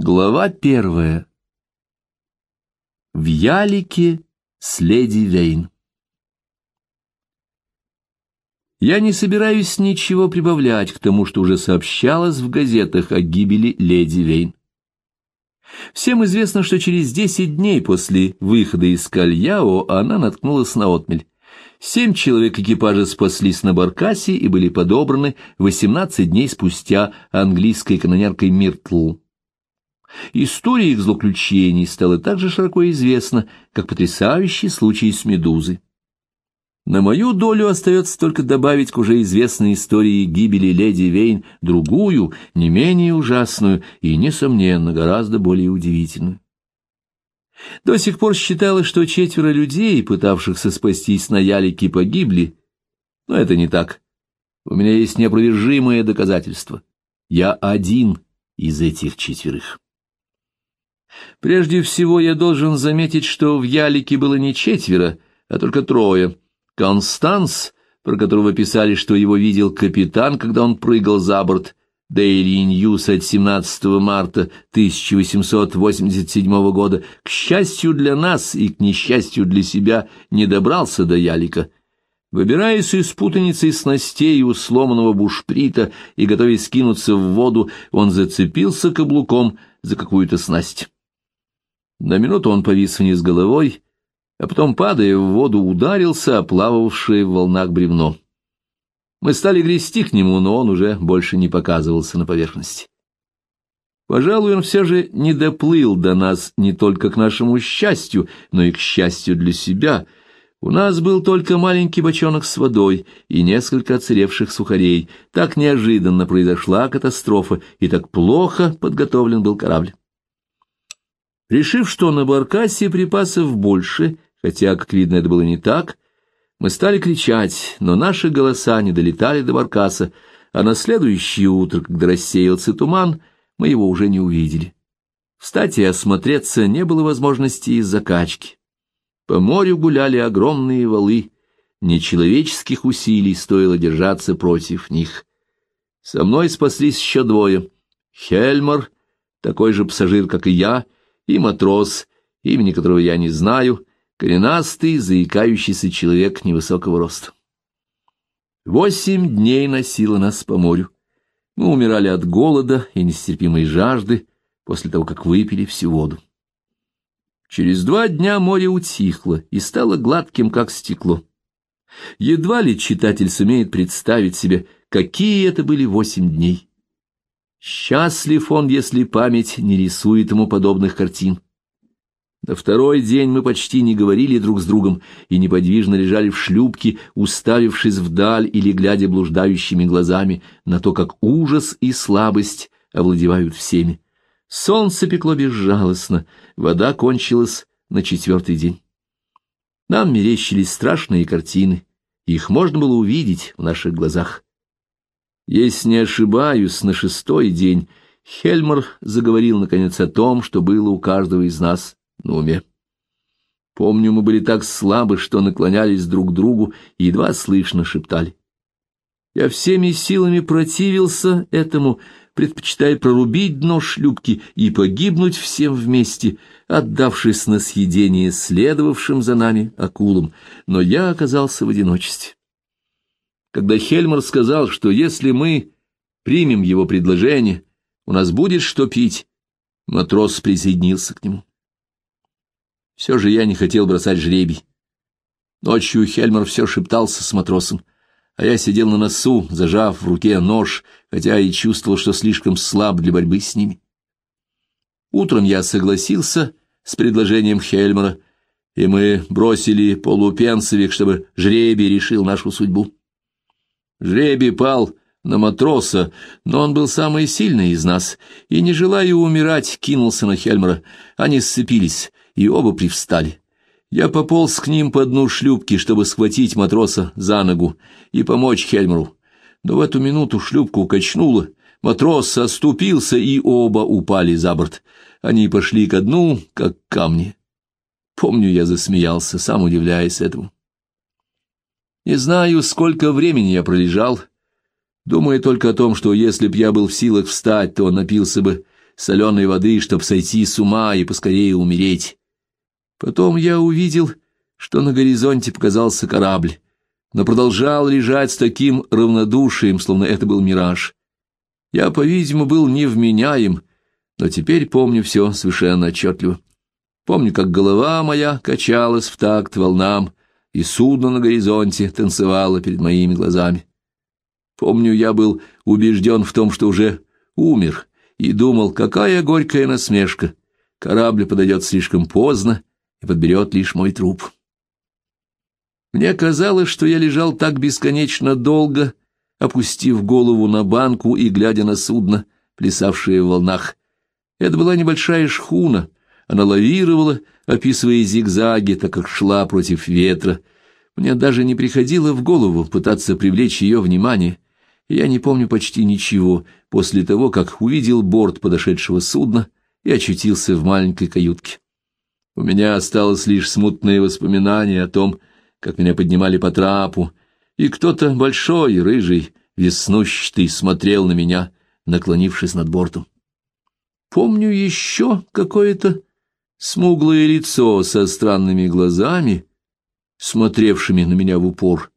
Глава первая. В ялике с леди Вейн. Я не собираюсь ничего прибавлять к тому, что уже сообщалось в газетах о гибели леди Вейн. Всем известно, что через десять дней после выхода из Кальяо она наткнулась на отмель. Семь человек экипажа спаслись на баркасе и были подобраны восемнадцать дней спустя английской канонеркой Миртл. История их злоключений стала так же широко известна, как потрясающий случай с Медузой. На мою долю остается только добавить к уже известной истории гибели леди Вейн другую, не менее ужасную и, несомненно, гораздо более удивительную. До сих пор считалось, что четверо людей, пытавшихся спастись на ялике, погибли, но это не так. У меня есть неопровержимое доказательство. Я один из этих четверых. Прежде всего я должен заметить, что в ялике было не четверо, а только трое. Констанс, про которого писали, что его видел капитан, когда он прыгал за борт, Daily News от 17 марта 1887 года, к счастью для нас и к несчастью для себя, не добрался до ялика. Выбираясь из путаницы снастей у сломанного бушприта и готовясь скинуться в воду, он зацепился каблуком за какую-то снасть. На минуту он повис вниз головой, а потом, падая в воду, ударился о плававшее в волнах бревно. Мы стали грести к нему, но он уже больше не показывался на поверхности. Пожалуй, он все же не доплыл до нас не только к нашему счастью, но и к счастью для себя. У нас был только маленький бочонок с водой и несколько оцаревших сухарей. Так неожиданно произошла катастрофа, и так плохо подготовлен был корабль. Решив, что на баркасе припасов больше, хотя, как видно, это было не так, мы стали кричать, но наши голоса не долетали до баркаса, а на следующее утро, когда рассеялся туман, мы его уже не увидели. Встать и осмотреться не было возможности из-за качки. По морю гуляли огромные валы, нечеловеческих усилий стоило держаться против них. Со мной спаслись еще двое. Хельмар, такой же пассажир, как и я, — и матрос, имени которого я не знаю, коренастый, заикающийся человек невысокого роста. Восемь дней носило нас по морю. Мы умирали от голода и нестерпимой жажды после того, как выпили всю воду. Через два дня море утихло и стало гладким, как стекло. Едва ли читатель сумеет представить себе, какие это были восемь дней. Счастлив он, если память не рисует ему подобных картин. На второй день мы почти не говорили друг с другом и неподвижно лежали в шлюпке, уставившись вдаль или глядя блуждающими глазами на то, как ужас и слабость овладевают всеми. Солнце пекло безжалостно, вода кончилась на четвертый день. Нам мерещились страшные картины, их можно было увидеть в наших глазах. Если не ошибаюсь, на шестой день Хельмар заговорил, наконец, о том, что было у каждого из нас на уме. Помню, мы были так слабы, что наклонялись друг к другу и едва слышно шептали. Я всеми силами противился этому, предпочитая прорубить дно шлюпки и погибнуть всем вместе, отдавшись на съедение следовавшим за нами акулам, но я оказался в одиночестве когда Хельмар сказал, что если мы примем его предложение, у нас будет что пить, матрос присоединился к нему. Все же я не хотел бросать жребий. Ночью Хельмар все шептался с матросом, а я сидел на носу, зажав в руке нож, хотя и чувствовал, что слишком слаб для борьбы с ними. Утром я согласился с предложением Хельмара, и мы бросили полупенсовик, чтобы жребий решил нашу судьбу. Жребий пал на матроса, но он был самый сильный из нас, и, не желая умирать, кинулся на Хельмера. Они сцепились, и оба привстали. Я пополз к ним по дну шлюпки, чтобы схватить матроса за ногу и помочь Хельмеру. Но в эту минуту шлюпку качнуло, матрос оступился, и оба упали за борт. Они пошли ко дну, как камни. Помню, я засмеялся, сам удивляясь этому. Не знаю, сколько времени я пролежал, думая только о том, что если б я был в силах встать, то напился бы соленой воды, чтоб сойти с ума и поскорее умереть. Потом я увидел, что на горизонте показался корабль, но продолжал лежать с таким равнодушием, словно это был мираж. Я, по-видимому, был невменяем, но теперь помню все совершенно отчетливо. Помню, как голова моя качалась в такт волнам, и судно на горизонте танцевало перед моими глазами. Помню, я был убежден в том, что уже умер, и думал, какая горькая насмешка. Корабль подойдет слишком поздно и подберет лишь мой труп. Мне казалось, что я лежал так бесконечно долго, опустив голову на банку и глядя на судно, плясавшее в волнах. Это была небольшая шхуна, она лавировала, описывая зигзаги, так как шла против ветра. Мне даже не приходило в голову пытаться привлечь ее внимание. Я не помню почти ничего после того, как увидел борт подошедшего судна и очутился в маленькой каютке. У меня осталось лишь смутное воспоминание о том, как меня поднимали по трапу, и кто-то большой, рыжий, веснущатый смотрел на меня, наклонившись над бортом. Помню еще какое-то смуглое лицо со странными глазами, смотревшими на меня в упор.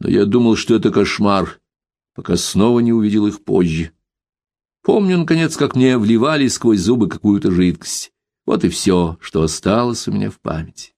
Но я думал, что это кошмар, пока снова не увидел их позже. Помню, наконец, как мне вливали сквозь зубы какую-то жидкость. Вот и все, что осталось у меня в памяти.